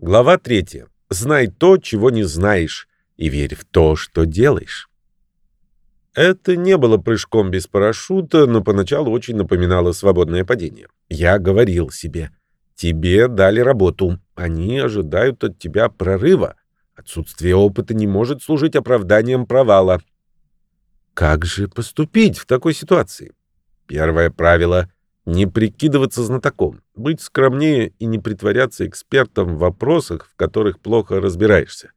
Глава 3. Знай то, чего не знаешь, и верь в то, что делаешь. Это не было прыжком без парашюта, но поначалу очень напоминало свободное падение. Я говорил себе, тебе дали работу, они ожидают от тебя прорыва. Отсутствие опыта не может служить оправданием провала. Как же поступить в такой ситуации? Первое правило не прикидываться знатоком, быть скромнее и не притворяться экспертом в вопросах, в которых плохо разбираешься.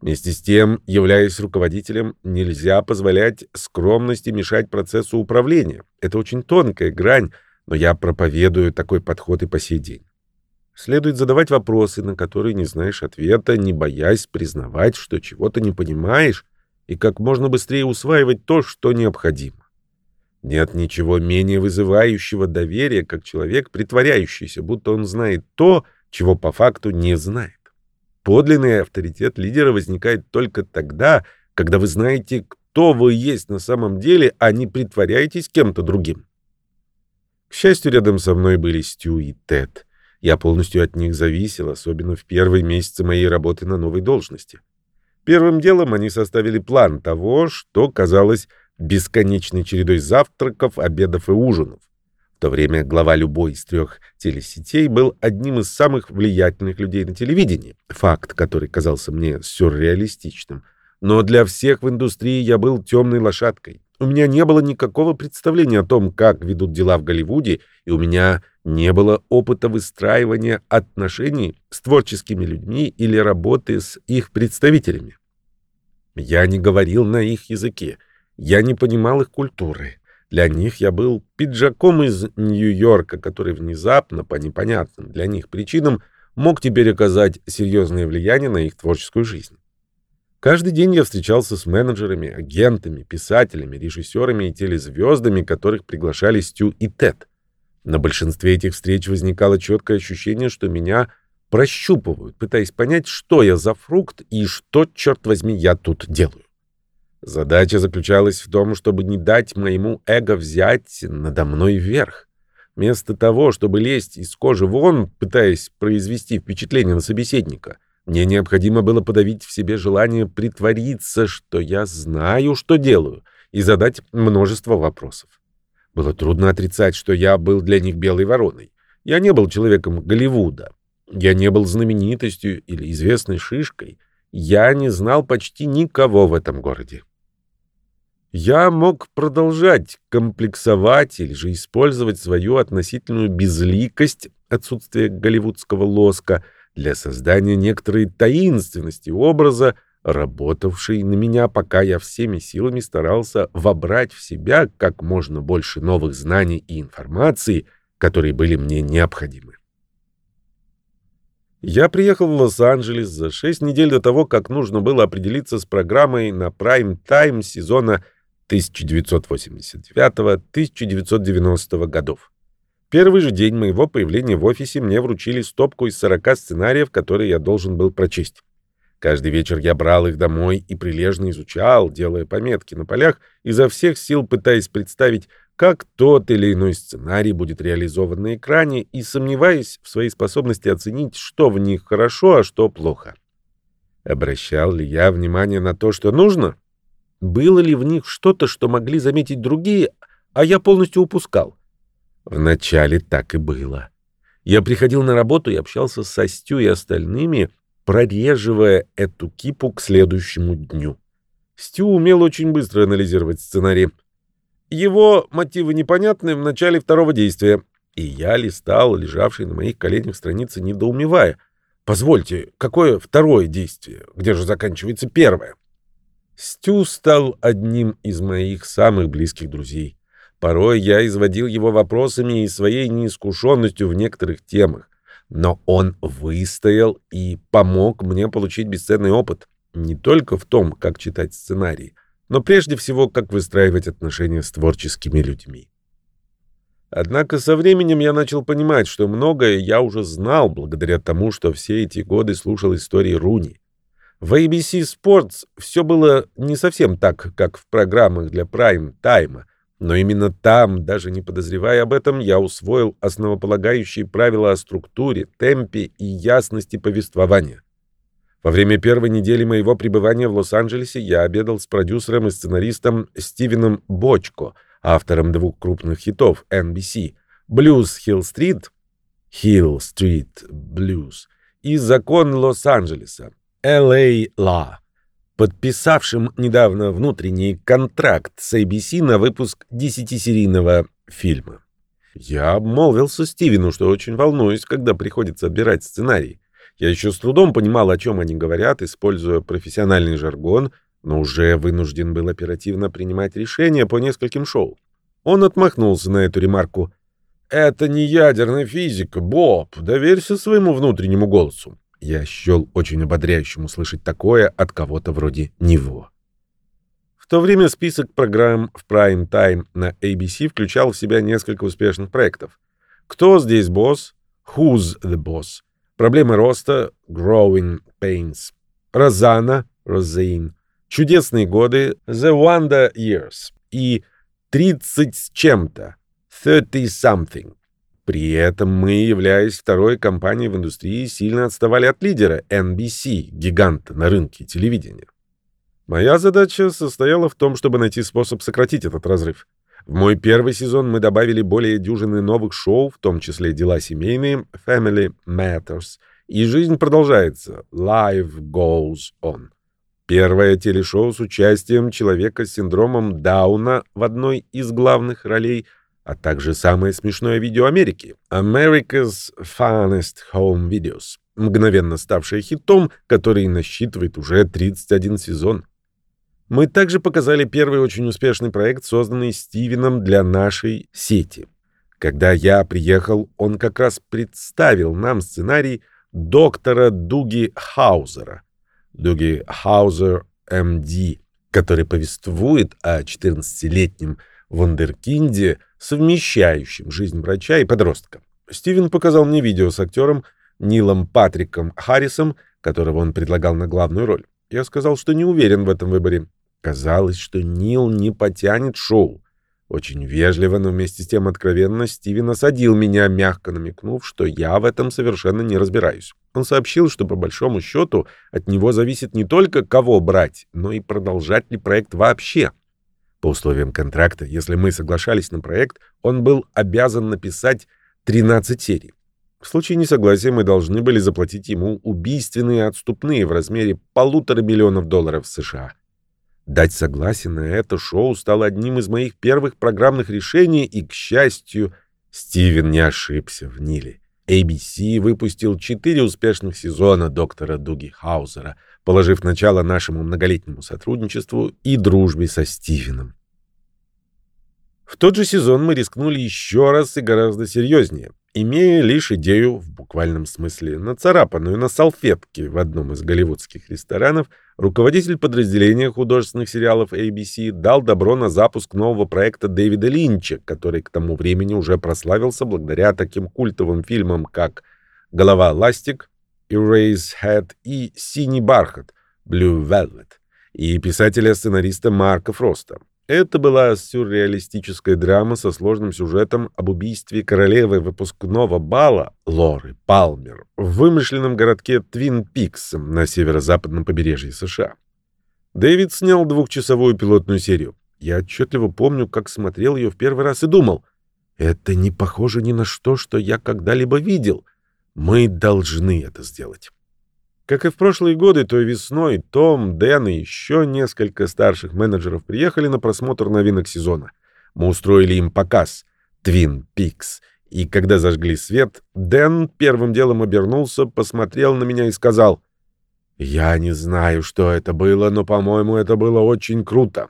Вместе с тем, являясь руководителем, нельзя позволять скромности мешать процессу управления. Это очень тонкая грань, но я проповедую такой подход и по сей день. Следует задавать вопросы, на которые не знаешь ответа, не боясь признавать, что чего-то не понимаешь, и как можно быстрее усваивать то, что необходимо. Нет ничего менее вызывающего доверия, как человек, притворяющийся, будто он знает то, чего по факту не знает. Подлинный авторитет лидера возникает только тогда, когда вы знаете, кто вы есть на самом деле, а не притворяетесь кем-то другим. К счастью, рядом со мной были Стю и Тед. Я полностью от них зависел, особенно в первые месяцы моей работы на новой должности. Первым делом они составили план того, что казалось бесконечной чередой завтраков, обедов и ужинов. В то время глава любой из трех телесетей был одним из самых влиятельных людей на телевидении, факт, который казался мне сюрреалистичным. Но для всех в индустрии я был темной лошадкой. У меня не было никакого представления о том, как ведут дела в Голливуде, и у меня не было опыта выстраивания отношений с творческими людьми или работы с их представителями. Я не говорил на их языке, я не понимал их культуры. Для них я был пиджаком из Нью-Йорка, который внезапно, по непонятным для них причинам, мог теперь оказать серьезное влияние на их творческую жизнь. Каждый день я встречался с менеджерами, агентами, писателями, режиссерами и телезвездами, которых приглашали Стю и Тед. На большинстве этих встреч возникало четкое ощущение, что меня прощупывают, пытаясь понять, что я за фрукт и что, черт возьми, я тут делаю. Задача заключалась в том, чтобы не дать моему эго взять надо мной вверх. Вместо того, чтобы лезть из кожи вон, пытаясь произвести впечатление на собеседника, мне необходимо было подавить в себе желание притвориться, что я знаю, что делаю, и задать множество вопросов. Было трудно отрицать, что я был для них белой вороной. Я не был человеком Голливуда. Я не был знаменитостью или известной шишкой. Я не знал почти никого в этом городе. Я мог продолжать комплексовать или же использовать свою относительную безликость, отсутствие голливудского лоска, для создания некоторой таинственности образа, работавшей на меня, пока я всеми силами старался вобрать в себя как можно больше новых знаний и информации, которые были мне необходимы. Я приехал в Лос-Анджелес за шесть недель до того, как нужно было определиться с программой на прайм-тайм сезона 1989-1990 годов. Первый же день моего появления в офисе мне вручили стопку из 40 сценариев, которые я должен был прочесть. Каждый вечер я брал их домой и прилежно изучал, делая пометки на полях, изо всех сил пытаясь представить, как тот или иной сценарий будет реализован на экране и сомневаясь в своей способности оценить, что в них хорошо, а что плохо. Обращал ли я внимание на то, что нужно? Было ли в них что-то, что могли заметить другие, а я полностью упускал? Вначале так и было. Я приходил на работу и общался со Стю и остальными, прореживая эту кипу к следующему дню. Стю умел очень быстро анализировать сценарий. Его мотивы непонятны в начале второго действия, и я листал лежавшие на моих коленях страницы, недоумевая. «Позвольте, какое второе действие? Где же заканчивается первое?» Стю стал одним из моих самых близких друзей. Порой я изводил его вопросами и своей неискушенностью в некоторых темах. Но он выстоял и помог мне получить бесценный опыт. Не только в том, как читать сценарий, но прежде всего, как выстраивать отношения с творческими людьми. Однако со временем я начал понимать, что многое я уже знал благодаря тому, что все эти годы слушал истории Руни. В ABC Sports все было не совсем так, как в программах для прайм-тайма. Но именно там, даже не подозревая об этом, я усвоил основополагающие правила о структуре, темпе и ясности повествования. Во время первой недели моего пребывания в Лос-Анджелесе я обедал с продюсером и сценаристом Стивеном Бочко, автором двух крупных хитов NBC «Блюз Хилл-стрит» Hill Street Blues и «Закон Лос-Анджелеса» LA Law подписавшим недавно внутренний контракт с ABC на выпуск десятисерийного фильма. Я обмолвился Стивену, что очень волнуюсь, когда приходится отбирать сценарий. Я еще с трудом понимал, о чем они говорят, используя профессиональный жаргон, но уже вынужден был оперативно принимать решения по нескольким шоу. Он отмахнулся на эту ремарку. «Это не ядерная физика, Боб. Доверься своему внутреннему голосу. Я счел очень ободряющим услышать такое от кого-то вроде него. В то время список программ в Prime Time на ABC включал в себя несколько успешных проектов. «Кто здесь босс?» «Who's the boss?» «Проблемы роста» «Growing Pains», «Розана» «Розейн», «Чудесные годы» «The Wonder Years» и «30 с чем-то» «30 something». При этом мы, являясь второй компанией в индустрии, сильно отставали от лидера NBC, гиганта на рынке телевидения. Моя задача состояла в том, чтобы найти способ сократить этот разрыв. В мой первый сезон мы добавили более дюжины новых шоу, в том числе «Дела семейные», «Family Matters» и «Жизнь продолжается» «Life Goes On». Первое телешоу с участием человека с синдромом Дауна в одной из главных ролей – а также самое смешное видео Америки America's Funniest Home Videos, мгновенно ставшее хитом, который насчитывает уже 31 сезон. Мы также показали первый очень успешный проект, созданный Стивеном для нашей сети. Когда я приехал, он как раз представил нам сценарий доктора Дуги Хаузера. Дуги Хаузер, МД, который повествует о 14-летнем вундеркинде, совмещающим жизнь врача и подростка. Стивен показал мне видео с актером Нилом Патриком Харрисом, которого он предлагал на главную роль. Я сказал, что не уверен в этом выборе. Казалось, что Нил не потянет шоу. Очень вежливо, но вместе с тем откровенно Стивен осадил меня, мягко намекнув, что я в этом совершенно не разбираюсь. Он сообщил, что по большому счету от него зависит не только кого брать, но и продолжать ли проект вообще. По условиям контракта, если мы соглашались на проект, он был обязан написать 13 серий. В случае несогласия мы должны были заплатить ему убийственные отступные в размере полутора миллионов долларов США. Дать согласие на это шоу стало одним из моих первых программных решений, и, к счастью, Стивен не ошибся в Ниле. ABC выпустил четыре успешных сезона доктора Дуги Хаузера — положив начало нашему многолетнему сотрудничеству и дружбе со Стивеном. В тот же сезон мы рискнули еще раз и гораздо серьезнее, имея лишь идею, в буквальном смысле, нацарапанную на салфетке в одном из голливудских ресторанов, руководитель подразделения художественных сериалов ABC дал добро на запуск нового проекта Дэвида Линча, который к тому времени уже прославился благодаря таким культовым фильмам, как «Голова ластик», Erasehead и «Синий бархат» Blue Velvet и писателя-сценариста Марка Фроста. Это была сюрреалистическая драма со сложным сюжетом об убийстве королевы выпускного бала Лоры Палмер в вымышленном городке Твин Пикс на северо-западном побережье США. Дэвид снял двухчасовую пилотную серию. Я отчетливо помню, как смотрел ее в первый раз и думал, это не похоже ни на что, что я когда-либо видел — мы должны это сделать. Как и в прошлые годы, той весной Том, Дэн и еще несколько старших менеджеров приехали на просмотр новинок сезона. Мы устроили им показ «Твин Пикс», и когда зажгли свет, Дэн первым делом обернулся, посмотрел на меня и сказал, «Я не знаю, что это было, но, по-моему, это было очень круто».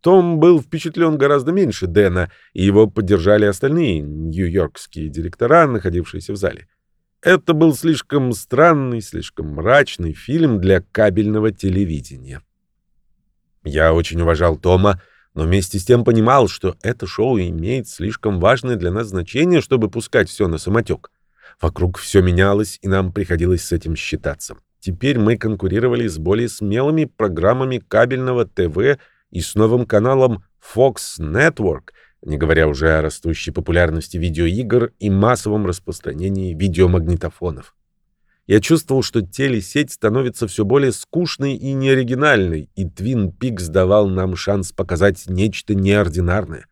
Том был впечатлен гораздо меньше Дэна, и его поддержали остальные нью-йоркские директора, находившиеся в зале. Это был слишком странный, слишком мрачный фильм для кабельного телевидения. Я очень уважал Тома, но вместе с тем понимал, что это шоу имеет слишком важное для нас значение, чтобы пускать все на самотек. Вокруг все менялось, и нам приходилось с этим считаться. Теперь мы конкурировали с более смелыми программами кабельного ТВ и с новым каналом Fox Network, не говоря уже о растущей популярности видеоигр и массовом распространении видеомагнитофонов. Я чувствовал, что телесеть становится все более скучной и неоригинальной, и Twin Peaks давал нам шанс показать нечто неординарное.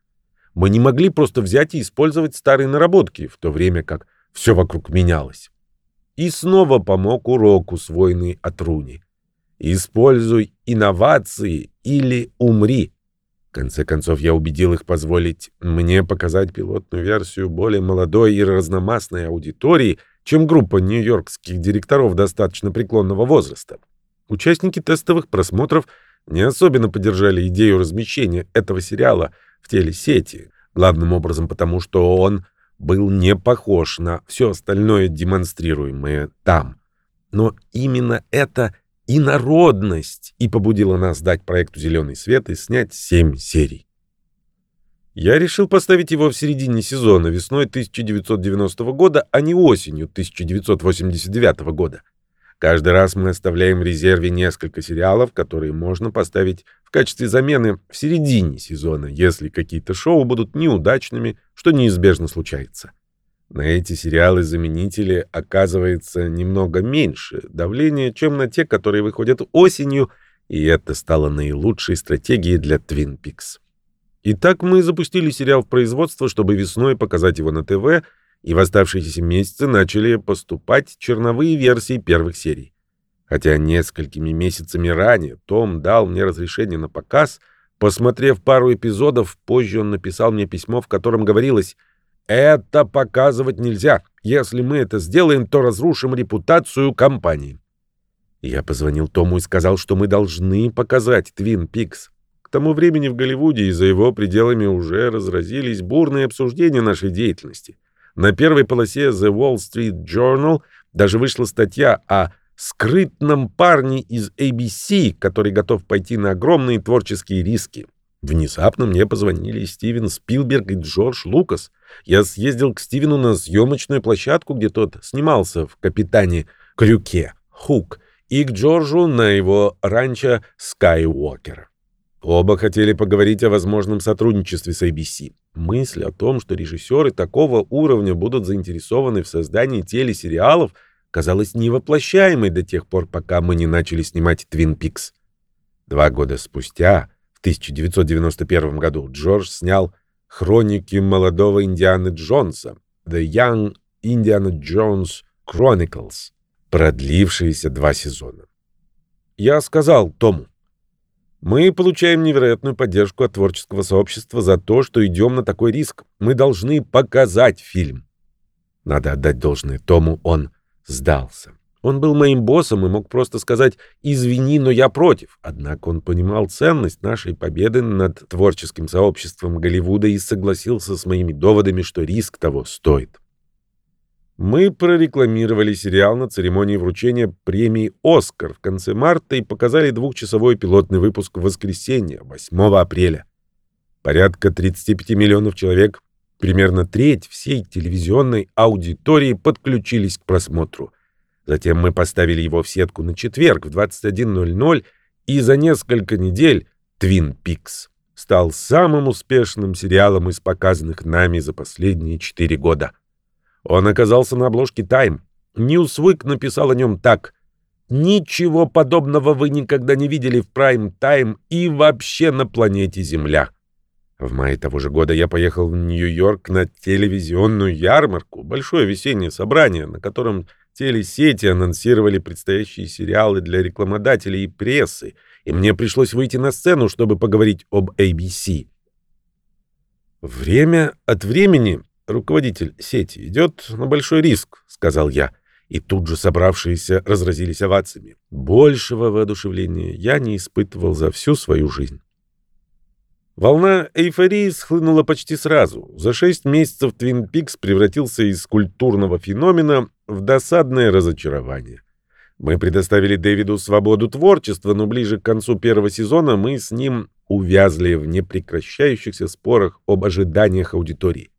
Мы не могли просто взять и использовать старые наработки, в то время как все вокруг менялось. И снова помог урок, усвоенный от Руни. Используй инновации или умри. В конце концов, я убедил их позволить мне показать пилотную версию более молодой и разномастной аудитории — чем группа нью-йоркских директоров достаточно преклонного возраста. Участники тестовых просмотров не особенно поддержали идею размещения этого сериала в телесети, главным образом потому, что он был не похож на все остальное демонстрируемое там. Но именно эта инородность и побудила нас дать проекту «Зеленый свет» и снять семь серий. Я решил поставить его в середине сезона, весной 1990 года, а не осенью 1989 года. Каждый раз мы оставляем в резерве несколько сериалов, которые можно поставить в качестве замены в середине сезона, если какие-то шоу будут неудачными, что неизбежно случается. На эти сериалы-заменители оказывается немного меньше давления, чем на те, которые выходят осенью, и это стало наилучшей стратегией для Twin Peaks. Итак, мы запустили сериал в производство, чтобы весной показать его на ТВ, и в оставшиеся месяцы начали поступать черновые версии первых серий. Хотя несколькими месяцами ранее Том дал мне разрешение на показ, посмотрев пару эпизодов, позже он написал мне письмо, в котором говорилось «Это показывать нельзя. Если мы это сделаем, то разрушим репутацию компании». Я позвонил Тому и сказал, что мы должны показать «Твин Пикс». К тому времени в Голливуде и за его пределами уже разразились бурные обсуждения нашей деятельности. На первой полосе The Wall Street Journal даже вышла статья о скрытном парне из ABC, который готов пойти на огромные творческие риски. Внезапно мне позвонили Стивен Спилберг и Джордж Лукас. Я съездил к Стивену на съемочную площадку, где тот снимался в «Капитане Крюке» Хук, и к Джорджу на его ранчо Скайуокер. Оба хотели поговорить о возможном сотрудничестве с ABC. Мысль о том, что режиссеры такого уровня будут заинтересованы в создании телесериалов, казалась невоплощаемой до тех пор, пока мы не начали снимать «Твин Пикс». Два года спустя, в 1991 году, Джордж снял «Хроники молодого Индианы Джонса» «The Young Indiana Jones Chronicles», продлившиеся два сезона. Я сказал Тому, мы получаем невероятную поддержку от творческого сообщества за то, что идем на такой риск. Мы должны показать фильм. Надо отдать должное Тому, он сдался. Он был моим боссом и мог просто сказать «извини, но я против». Однако он понимал ценность нашей победы над творческим сообществом Голливуда и согласился с моими доводами, что риск того стоит. Мы прорекламировали сериал на церемонии вручения премии «Оскар» в конце марта и показали двухчасовой пилотный выпуск в воскресенье, 8 апреля. Порядка 35 миллионов человек, примерно треть всей телевизионной аудитории подключились к просмотру. Затем мы поставили его в сетку на четверг в 21.00, и за несколько недель «Твин Пикс» стал самым успешным сериалом из показанных нами за последние четыре года. Он оказался на обложке Time. Newsweek написал о нем так. «Ничего подобного вы никогда не видели в Time и вообще на планете Земля». В мае того же года я поехал в Нью-Йорк на телевизионную ярмарку, большое весеннее собрание, на котором телесети анонсировали предстоящие сериалы для рекламодателей и прессы, и мне пришлось выйти на сцену, чтобы поговорить об ABC. Время от времени руководитель сети идет на большой риск», — сказал я. И тут же собравшиеся разразились овациями. Большего воодушевления я не испытывал за всю свою жизнь. Волна эйфории схлынула почти сразу. За шесть месяцев Твин Пикс превратился из культурного феномена в досадное разочарование. Мы предоставили Дэвиду свободу творчества, но ближе к концу первого сезона мы с ним увязли в непрекращающихся спорах об ожиданиях аудитории.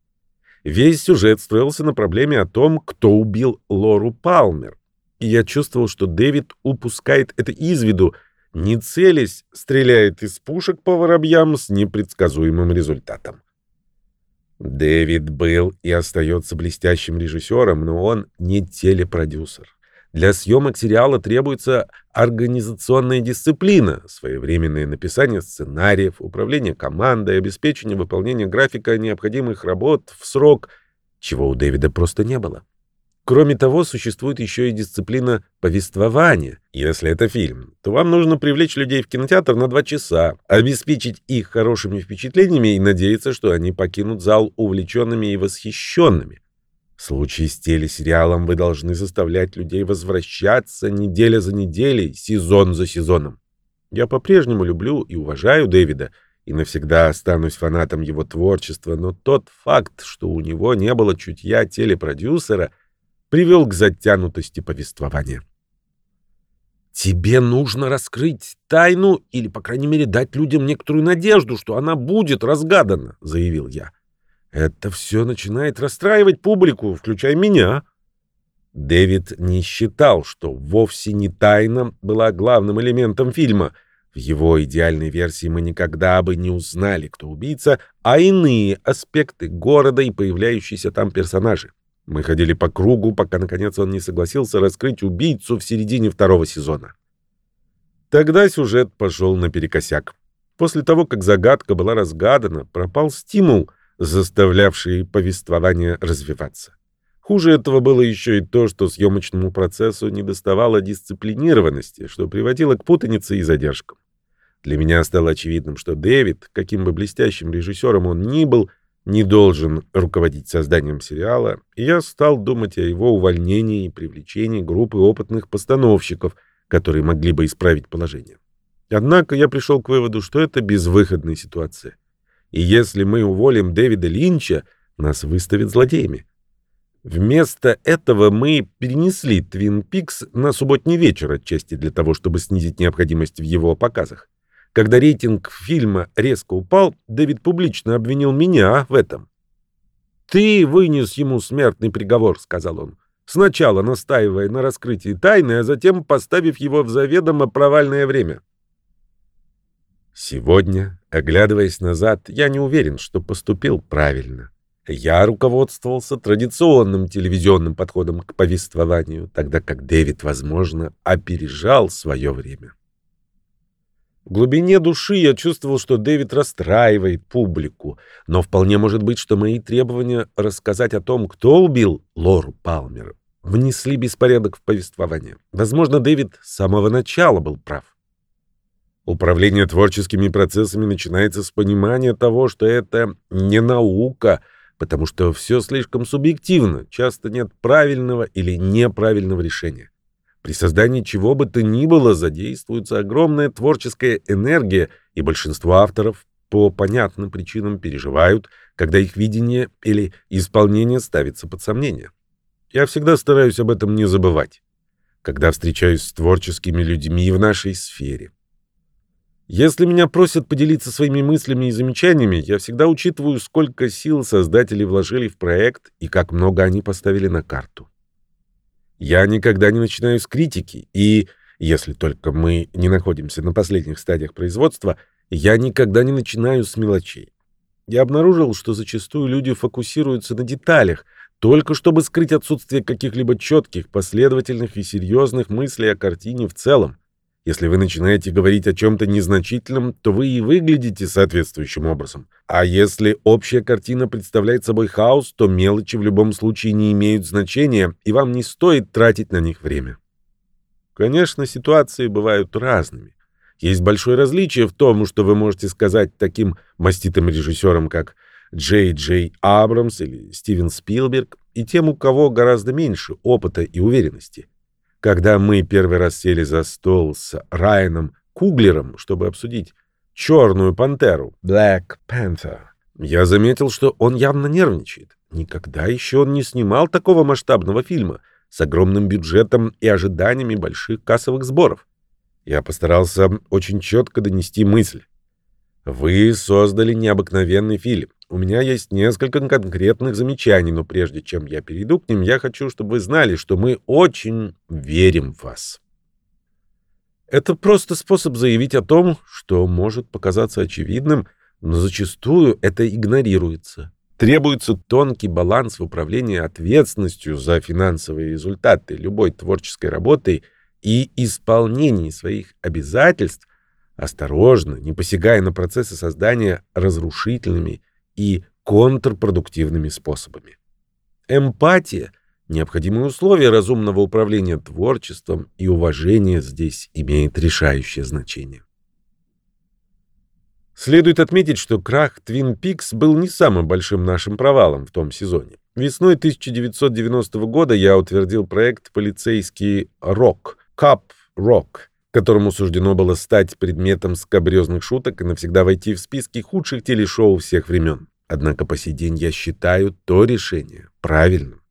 Весь сюжет строился на проблеме о том, кто убил Лору Палмер. И я чувствовал, что Дэвид упускает это из виду, не целясь, стреляет из пушек по воробьям с непредсказуемым результатом. Дэвид был и остается блестящим режиссером, но он не телепродюсер. Для съемок сериала требуется организационная дисциплина, своевременное написание сценариев, управление командой, обеспечение выполнения графика необходимых работ в срок, чего у Дэвида просто не было. Кроме того, существует еще и дисциплина повествования. Если это фильм, то вам нужно привлечь людей в кинотеатр на два часа, обеспечить их хорошими впечатлениями и надеяться, что они покинут зал увлеченными и восхищенными. В случае с телесериалом вы должны заставлять людей возвращаться неделя за неделей, сезон за сезоном. Я по-прежнему люблю и уважаю Дэвида, и навсегда останусь фанатом его творчества, но тот факт, что у него не было чутья телепродюсера — привел к затянутости повествования. «Тебе нужно раскрыть тайну или, по крайней мере, дать людям некоторую надежду, что она будет разгадана», — заявил я. «Это все начинает расстраивать публику, включая меня». Дэвид не считал, что вовсе не тайна была главным элементом фильма. В его идеальной версии мы никогда бы не узнали, кто убийца, а иные аспекты города и появляющиеся там персонажи. Мы ходили по кругу, пока, наконец, он не согласился раскрыть убийцу в середине второго сезона. Тогда сюжет пошел наперекосяк. После того, как загадка была разгадана, пропал стимул, заставлявший повествование развиваться. Хуже этого было еще и то, что съемочному процессу недоставало дисциплинированности, что приводило к путанице и задержкам. Для меня стало очевидным, что Дэвид, каким бы блестящим режиссером он ни был, не должен руководить созданием сериала, и я стал думать о его увольнении и привлечении группы опытных постановщиков, которые могли бы исправить положение. Однако я пришел к выводу, что это безвыходная ситуация. И если мы уволим Дэвида Линча, нас выставят злодеями. Вместо этого мы перенесли «Твин Пикс» на субботний вечер, отчасти для того, чтобы снизить необходимость в его показах. Когда рейтинг фильма резко упал, Дэвид публично обвинил меня в этом. «Ты вынес ему смертный приговор», — сказал он, сначала настаивая на раскрытии тайны, а затем поставив его в заведомо провальное время. Сегодня, оглядываясь назад, я не уверен, что поступил правильно. Я руководствовался традиционным телевизионным подходом к повествованию, тогда как Дэвид, возможно, опережал свое время. В глубине души я чувствовал, что Дэвид расстраивает публику, но вполне может быть, что мои требования рассказать о том, кто убил Лору Палмер, внесли беспорядок в повествование. Возможно, Дэвид с самого начала был прав. Управление творческими процессами начинается с понимания того, что это не наука, потому что все слишком субъективно, часто нет правильного или неправильного решения. При создании чего бы то ни было задействуется огромная творческая энергия, и большинство авторов по понятным причинам переживают, когда их видение или исполнение ставится под сомнение. Я всегда стараюсь об этом не забывать, когда встречаюсь с творческими людьми в нашей сфере. Если меня просят поделиться своими мыслями и замечаниями, я всегда учитываю, сколько сил создатели вложили в проект и как много они поставили на карту. Я никогда не начинаю с критики, и, если только мы не находимся на последних стадиях производства, я никогда не начинаю с мелочей. Я обнаружил, что зачастую люди фокусируются на деталях, только чтобы скрыть отсутствие каких-либо четких, последовательных и серьезных мыслей о картине в целом. Если вы начинаете говорить о чем-то незначительном, то вы и выглядите соответствующим образом. А если общая картина представляет собой хаос, то мелочи в любом случае не имеют значения, и вам не стоит тратить на них время. Конечно, ситуации бывают разными. Есть большое различие в том, что вы можете сказать таким маститым режиссерам, как Джей Джей Абрамс или Стивен Спилберг, и тем, у кого гораздо меньше опыта и уверенности. Когда мы первый раз сели за стол с Райаном Куглером, чтобы обсудить «Черную пантеру» Black Panther, я заметил, что он явно нервничает. Никогда еще он не снимал такого масштабного фильма с огромным бюджетом и ожиданиями больших кассовых сборов. Я постарался очень четко донести мысль. Вы создали необыкновенный фильм. У меня есть несколько конкретных замечаний, но прежде чем я перейду к ним, я хочу, чтобы вы знали, что мы очень верим в вас. Это просто способ заявить о том, что может показаться очевидным, но зачастую это игнорируется. Требуется тонкий баланс в управлении ответственностью за финансовые результаты любой творческой работы и исполнении своих обязательств, осторожно, не посягая на процессы создания разрушительными и контрпродуктивными способами. Эмпатия — необходимое условие разумного управления творчеством, и уважение здесь имеет решающее значение. Следует отметить, что крах Twin Peaks был не самым большим нашим провалом в том сезоне. Весной 1990 года я утвердил проект «Полицейский рок» Cup Rock, которому суждено было стать предметом скабрезных шуток и навсегда войти в списки худших телешоу всех времен. Однако по сей день я считаю то решение правильным.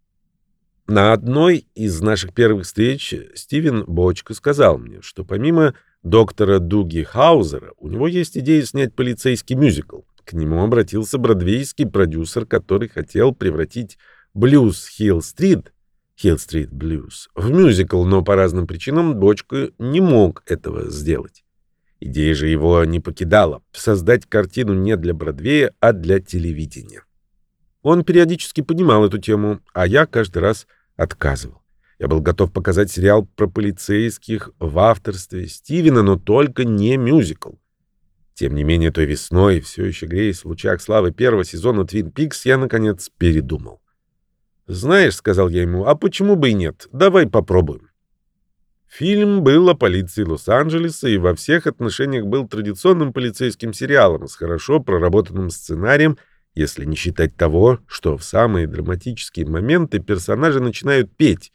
На одной из наших первых встреч Стивен Бочко сказал мне, что помимо доктора Дуги Хаузера, у него есть идея снять полицейский мюзикл. К нему обратился бродвейский продюсер, который хотел превратить блюз Хилл-стрит, Хилл-стрит блюз, в мюзикл, но по разным причинам Бочка не мог этого сделать. Идея же его не покидала — создать картину не для Бродвея, а для телевидения. Он периодически понимал эту тему, а я каждый раз отказывал. Я был готов показать сериал про полицейских в авторстве Стивена, но только не мюзикл. Тем не менее, той весной, все еще греясь в лучах славы первого сезона «Твин Пикс», я, наконец, передумал. «Знаешь», — сказал я ему, — «а почему бы и нет? Давай попробуем». Фильм был о полиции Лос-Анджелеса и во всех отношениях был традиционным полицейским сериалом с хорошо проработанным сценарием, если не считать того, что в самые драматические моменты персонажи начинают петь,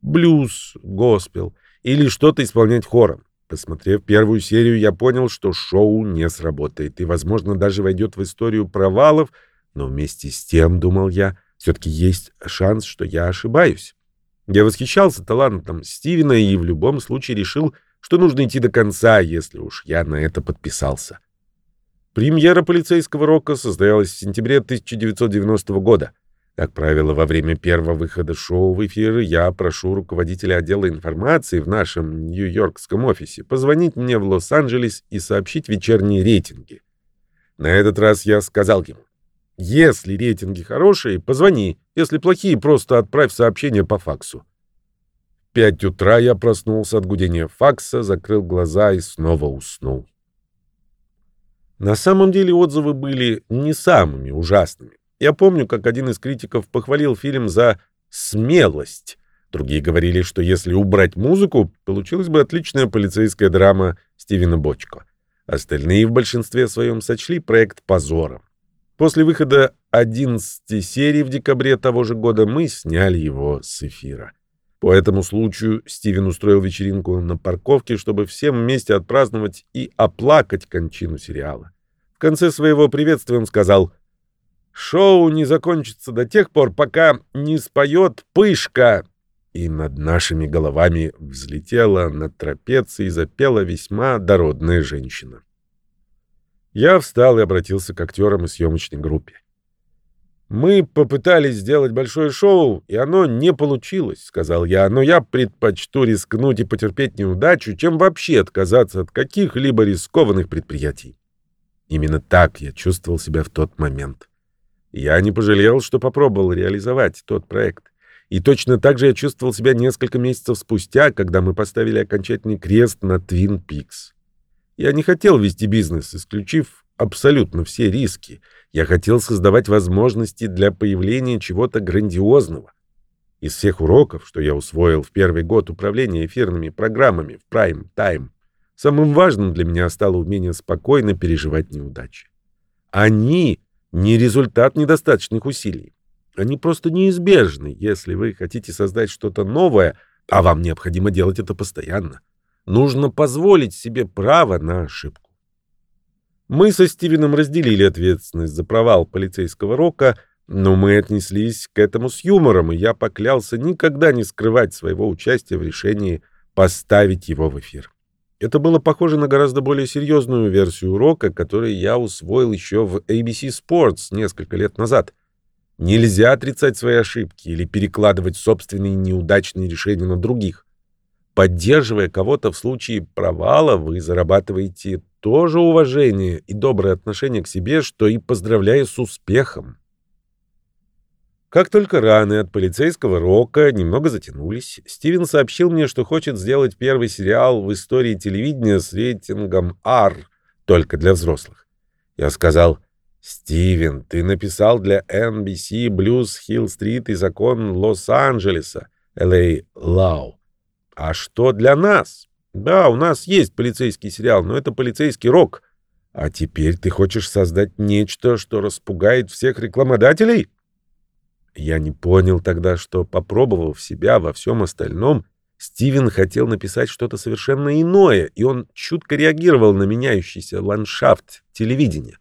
блюз, госпел или что-то исполнять хором. Посмотрев первую серию, я понял, что шоу не сработает и, возможно, даже войдет в историю провалов, но вместе с тем, думал я, все-таки есть шанс, что я ошибаюсь. Я восхищался талантом Стивена и в любом случае решил, что нужно идти до конца, если уж я на это подписался. Премьера полицейского рока состоялась в сентябре 1990 года. Как правило, во время первого выхода шоу в эфир я прошу руководителя отдела информации в нашем нью-йоркском офисе позвонить мне в Лос-Анджелес и сообщить вечерние рейтинги. На этот раз я сказал ему, если рейтинги хорошие, позвони, если плохие, просто отправь сообщение по факсу. В пять утра я проснулся от гудения факса, закрыл глаза и снова уснул. На самом деле отзывы были не самыми ужасными. Я помню, как один из критиков похвалил фильм за смелость. Другие говорили, что если убрать музыку, получилась бы отличная полицейская драма Стивена Бочко. Остальные в большинстве своем сочли проект позором. После выхода 11 серий в декабре того же года мы сняли его с эфира. По этому случаю Стивен устроил вечеринку на парковке, чтобы всем вместе отпраздновать и оплакать кончину сериала. В конце своего приветствия он сказал — Шоу не закончится до тех пор, пока не споет пышка. И над нашими головами взлетела на трапеции и запела весьма дородная женщина. Я встал и обратился к актерам и съемочной группе. «Мы попытались сделать большое шоу, и оно не получилось», — сказал я, «но я предпочту рискнуть и потерпеть неудачу, чем вообще отказаться от каких-либо рискованных предприятий». Именно так я чувствовал себя в тот момент. Я не пожалел, что попробовал реализовать тот проект. И точно так же я чувствовал себя несколько месяцев спустя, когда мы поставили окончательный крест на Twin Peaks. Я не хотел вести бизнес, исключив абсолютно все риски. Я хотел создавать возможности для появления чего-то грандиозного. Из всех уроков, что я усвоил в первый год управления эфирными программами в Prime Time, самым важным для меня стало умение спокойно переживать неудачи. Они не результат недостаточных усилий. Они просто неизбежны, если вы хотите создать что-то новое, а вам необходимо делать это постоянно. Нужно позволить себе право на ошибку. Мы со Стивеном разделили ответственность за провал полицейского рока, но мы отнеслись к этому с юмором, и я поклялся никогда не скрывать своего участия в решении поставить его в эфир. Это было похоже на гораздо более серьезную версию урока, который я усвоил еще в ABC Sports несколько лет назад. Нельзя отрицать свои ошибки или перекладывать собственные неудачные решения на других. Поддерживая кого-то в случае провала, вы зарабатываете то же уважение и доброе отношение к себе, что и поздравляя с успехом. Как только раны от полицейского рока немного затянулись, Стивен сообщил мне, что хочет сделать первый сериал в истории телевидения с рейтингом R, только для взрослых. Я сказал, «Стивен, ты написал для NBC Blues Hill Street и закон Лос-Анджелеса, LA Law. А что для нас? Да, у нас есть полицейский сериал, но это полицейский рок. А теперь ты хочешь создать нечто, что распугает всех рекламодателей?» Я не понял тогда, что, попробовав себя во всем остальном, Стивен хотел написать что-то совершенно иное, и он чутко реагировал на меняющийся ландшафт телевидения.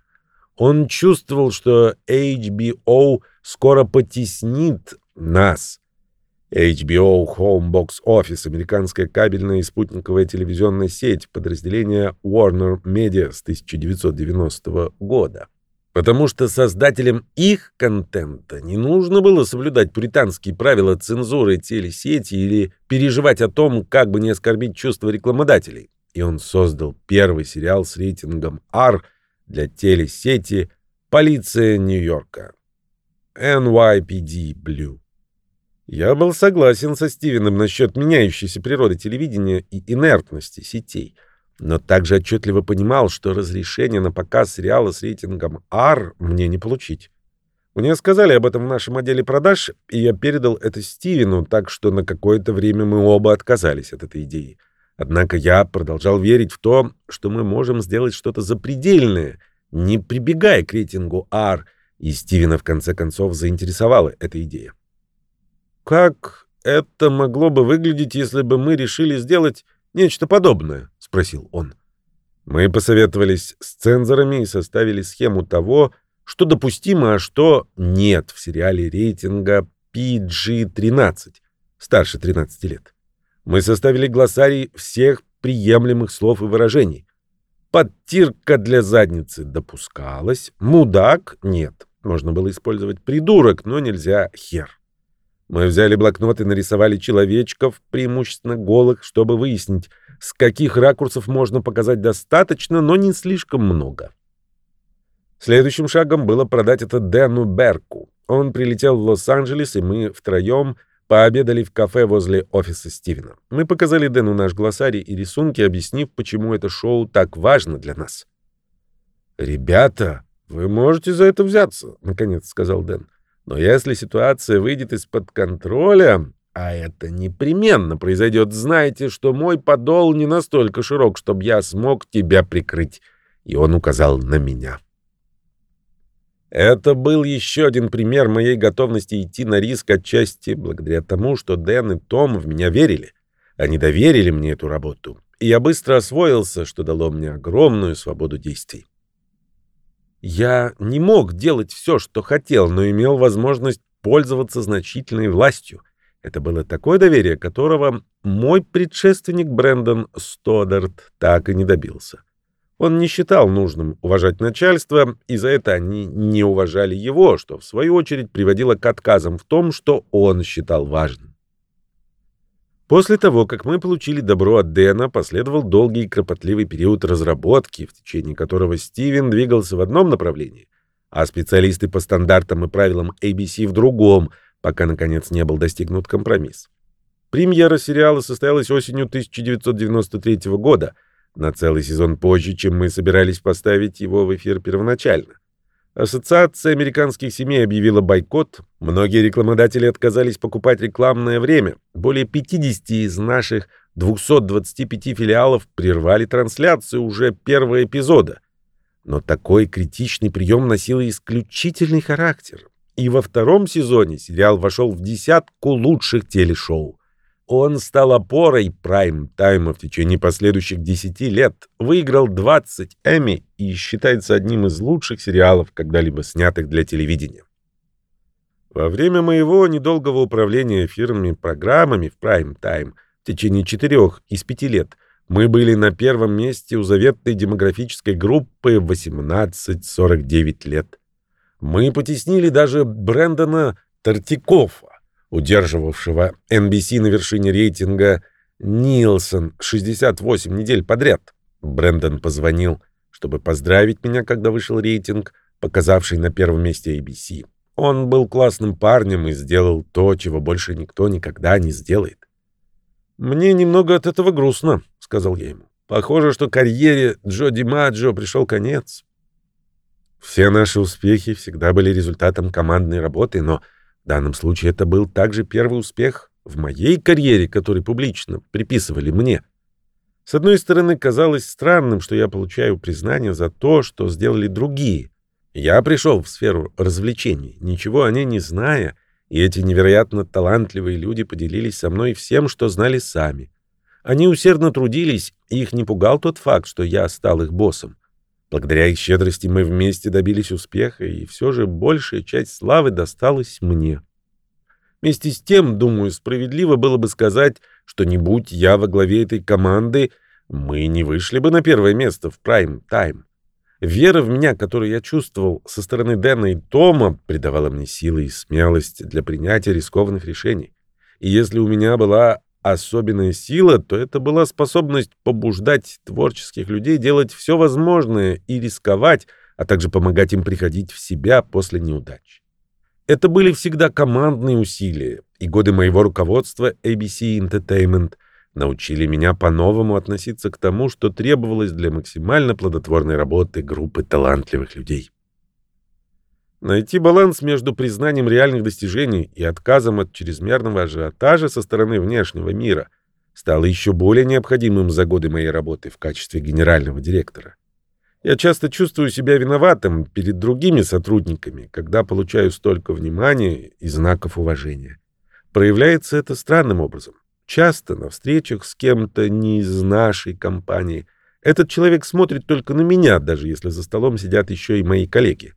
Он чувствовал, что HBO скоро потеснит нас. HBO Home Box Office — американская кабельная и спутниковая телевизионная сеть, подразделение Warner Media с 1990 года потому что создателям их контента не нужно было соблюдать пуританские правила цензуры телесети или переживать о том, как бы не оскорбить чувства рекламодателей. И он создал первый сериал с рейтингом R для телесети «Полиция Нью-Йорка» NYPD Blue. Я был согласен со Стивеном насчет меняющейся природы телевидения и инертности сетей — но также отчетливо понимал, что разрешение на показ сериала с рейтингом R мне не получить. Мне сказали об этом в нашем отделе продаж, и я передал это Стивену, так что на какое-то время мы оба отказались от этой идеи. Однако я продолжал верить в то, что мы можем сделать что-то запредельное, не прибегая к рейтингу R, и Стивена в конце концов заинтересовала эта идея. Как это могло бы выглядеть, если бы мы решили сделать нечто подобное? спросил он. Мы посоветовались с цензорами и составили схему того, что допустимо, а что нет в сериале рейтинга PG-13, старше 13 лет. Мы составили глоссарий всех приемлемых слов и выражений. Подтирка для задницы допускалась, мудак — нет. Можно было использовать придурок, но нельзя хер. Мы взяли блокнот и нарисовали человечков, преимущественно голых, чтобы выяснить, с каких ракурсов можно показать достаточно, но не слишком много. Следующим шагом было продать это Дэну Берку. Он прилетел в Лос-Анджелес, и мы втроем пообедали в кафе возле офиса Стивена. Мы показали Дэну наш глоссарий и рисунки, объяснив, почему это шоу так важно для нас. «Ребята, вы можете за это взяться», — наконец сказал Дэн. «Но если ситуация выйдет из-под контроля, а это непременно произойдет. Знаете, что мой подол не настолько широк, чтобы я смог тебя прикрыть. И он указал на меня. Это был еще один пример моей готовности идти на риск отчасти благодаря тому, что Дэн и Том в меня верили. Они доверили мне эту работу, и я быстро освоился, что дало мне огромную свободу действий. Я не мог делать все, что хотел, но имел возможность пользоваться значительной властью — это было такое доверие, которого мой предшественник Брэндон Стодарт так и не добился. Он не считал нужным уважать начальство, и за это они не уважали его, что в свою очередь приводило к отказам в том, что он считал важным. После того, как мы получили добро от Дэна, последовал долгий и кропотливый период разработки, в течение которого Стивен двигался в одном направлении, а специалисты по стандартам и правилам ABC в другом, пока, наконец, не был достигнут компромисс. Премьера сериала состоялась осенью 1993 года, на целый сезон позже, чем мы собирались поставить его в эфир первоначально. Ассоциация американских семей объявила бойкот, многие рекламодатели отказались покупать рекламное время, более 50 из наших 225 филиалов прервали трансляцию уже первого эпизода. Но такой критичный прием носил исключительный характер. И во втором сезоне сериал вошел в десятку лучших телешоу. Он стал опорой прайм-тайма в течение последующих 10 лет, выиграл 20 Эмми и считается одним из лучших сериалов, когда-либо снятых для телевидения. Во время моего недолгого управления эфирными программами в прайм-тайм в течение четырех из пяти лет мы были на первом месте у заветной демографической группы 18-49 лет. Мы потеснили даже Брэндона Тартикофа, удерживавшего NBC на вершине рейтинга Нилсон 68 недель подряд. Брэндон позвонил, чтобы поздравить меня, когда вышел рейтинг, показавший на первом месте ABC. Он был классным парнем и сделал то, чего больше никто никогда не сделает. «Мне немного от этого грустно», — сказал я ему. «Похоже, что карьере Джо Димаджо пришел конец». Все наши успехи всегда были результатом командной работы, но в данном случае это был также первый успех в моей карьере, который публично приписывали мне. С одной стороны, казалось странным, что я получаю признание за то, что сделали другие. Я пришел в сферу развлечений, ничего о ней не зная, и эти невероятно талантливые люди поделились со мной всем, что знали сами. Они усердно трудились, и их не пугал тот факт, что я стал их боссом. Благодаря их щедрости мы вместе добились успеха, и все же большая часть славы досталась мне. Вместе с тем, думаю, справедливо было бы сказать, что не будь я во главе этой команды, мы не вышли бы на первое место в прайм-тайм. Вера в меня, которую я чувствовал со стороны Дэна и Тома, придавала мне силы и смелость для принятия рискованных решений. И если у меня была особенная сила, то это была способность побуждать творческих людей делать все возможное и рисковать, а также помогать им приходить в себя после неудач. Это были всегда командные усилия, и годы моего руководства ABC Entertainment научили меня по-новому относиться к тому, что требовалось для максимально плодотворной работы группы талантливых людей. Найти баланс между признанием реальных достижений и отказом от чрезмерного ажиотажа со стороны внешнего мира стало еще более необходимым за годы моей работы в качестве генерального директора. Я часто чувствую себя виноватым перед другими сотрудниками, когда получаю столько внимания и знаков уважения. Проявляется это странным образом. Часто на встречах с кем-то не из нашей компании этот человек смотрит только на меня, даже если за столом сидят еще и мои коллеги.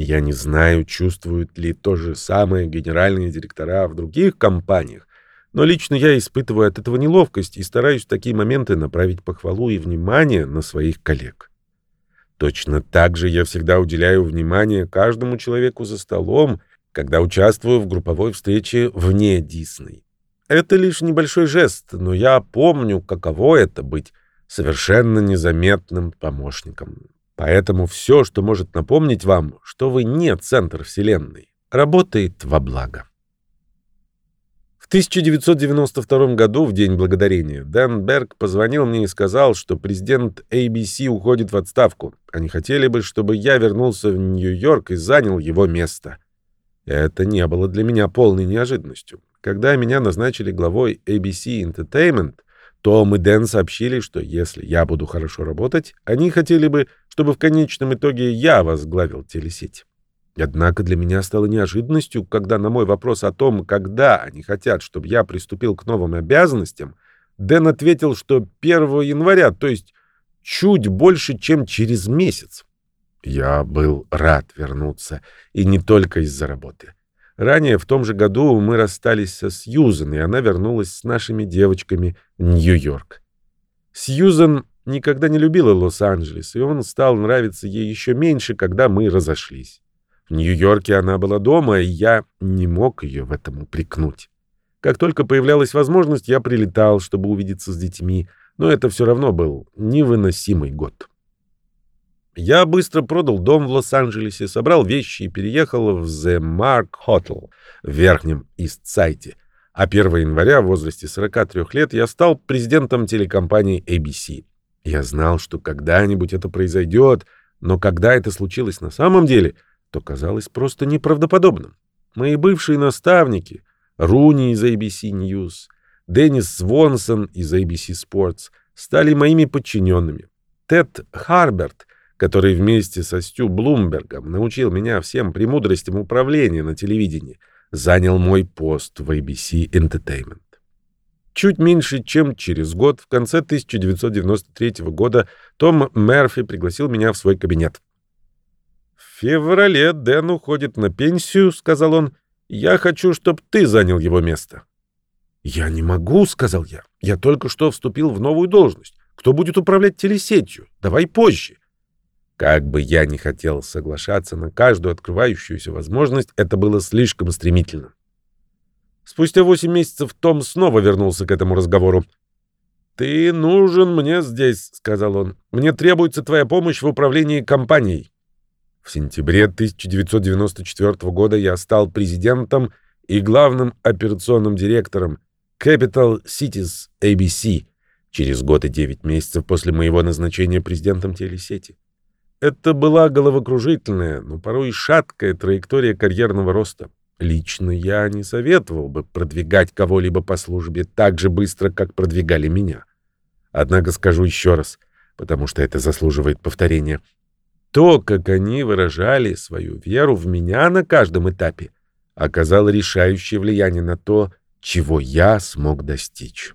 Я не знаю, чувствуют ли то же самое генеральные директора в других компаниях, но лично я испытываю от этого неловкость и стараюсь в такие моменты направить похвалу и внимание на своих коллег. Точно так же я всегда уделяю внимание каждому человеку за столом, когда участвую в групповой встрече вне Дисней. Это лишь небольшой жест, но я помню, каково это быть совершенно незаметным помощником. Поэтому все, что может напомнить вам, что вы не центр Вселенной, работает во благо. В 1992 году, в День Благодарения, Дэн Берг позвонил мне и сказал, что президент ABC уходит в отставку. Они хотели бы, чтобы я вернулся в Нью-Йорк и занял его место. Это не было для меня полной неожиданностью. Когда меня назначили главой ABC Entertainment, том и Дэн сообщили, что если я буду хорошо работать, они хотели бы, чтобы в конечном итоге я возглавил телесеть. Однако для меня стало неожиданностью, когда на мой вопрос о том, когда они хотят, чтобы я приступил к новым обязанностям, Дэн ответил, что 1 января, то есть чуть больше, чем через месяц. Я был рад вернуться, и не только из-за работы. Ранее в том же году мы расстались со Сьюзен, и она вернулась с нашими девочками в Нью-Йорк. Сьюзен никогда не любила Лос-Анджелес, и он стал нравиться ей еще меньше, когда мы разошлись. В Нью-Йорке она была дома, и я не мог ее в этом упрекнуть. Как только появлялась возможность, я прилетал, чтобы увидеться с детьми, но это все равно был невыносимый год. Я быстро продал дом в Лос-Анджелесе, собрал вещи и переехал в The Mark Hotel в Верхнем Ист-Сайте. А 1 января в возрасте 43 лет я стал президентом телекомпании ABC. Я знал, что когда-нибудь это произойдет, но когда это случилось на самом деле, то казалось просто неправдоподобным. Мои бывшие наставники, Руни из ABC News, Деннис Свонсон из ABC Sports, стали моими подчиненными. Тед Харберт — который вместе со Стю Блумбергом научил меня всем премудростям управления на телевидении, занял мой пост в ABC Entertainment. Чуть меньше, чем через год, в конце 1993 года, Том Мерфи пригласил меня в свой кабинет. «В феврале Дэн уходит на пенсию», — сказал он. «Я хочу, чтобы ты занял его место». «Я не могу», — сказал я. «Я только что вступил в новую должность. Кто будет управлять телесетью? Давай позже». Как бы я ни хотел соглашаться на каждую открывающуюся возможность, это было слишком стремительно. Спустя восемь месяцев Том снова вернулся к этому разговору. «Ты нужен мне здесь», — сказал он. «Мне требуется твоя помощь в управлении компанией». В сентябре 1994 года я стал президентом и главным операционным директором Capital Cities ABC через год и 9 месяцев после моего назначения президентом телесети. Это была головокружительная, но порой шаткая траектория карьерного роста. Лично я не советовал бы продвигать кого-либо по службе так же быстро, как продвигали меня. Однако скажу еще раз, потому что это заслуживает повторения. То, как они выражали свою веру в меня на каждом этапе, оказало решающее влияние на то, чего я смог достичь.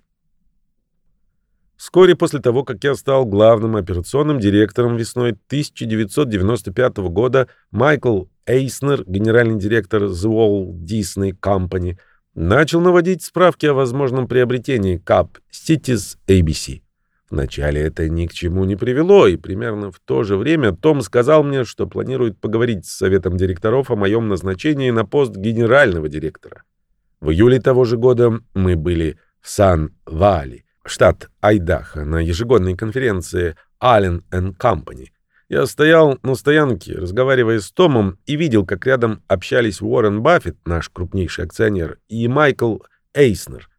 Вскоре после того, как я стал главным операционным директором весной 1995 года, Майкл Эйснер, генеральный директор The Walt Disney Company, начал наводить справки о возможном приобретении Cup Cities ABC. Вначале это ни к чему не привело, и примерно в то же время Том сказал мне, что планирует поговорить с советом директоров о моем назначении на пост генерального директора. В июле того же года мы были в Сан-Вали, штат Айдахо, на ежегодной конференции Allen Company. Я стоял на стоянке, разговаривая с Томом, и видел, как рядом общались Уоррен Баффет, наш крупнейший акционер, и Майкл Эйснер.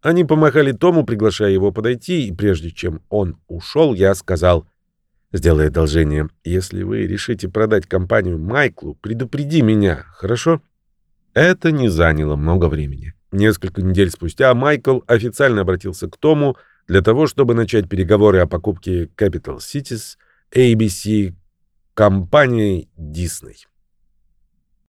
Они помахали Тому, приглашая его подойти, и прежде чем он ушел, я сказал, «Сделай одолжение, если вы решите продать компанию Майклу, предупреди меня, хорошо?» Это не заняло много времени. Несколько недель спустя Майкл официально обратился к Тому для того, чтобы начать переговоры о покупке Capital Cities ABC компанией Disney.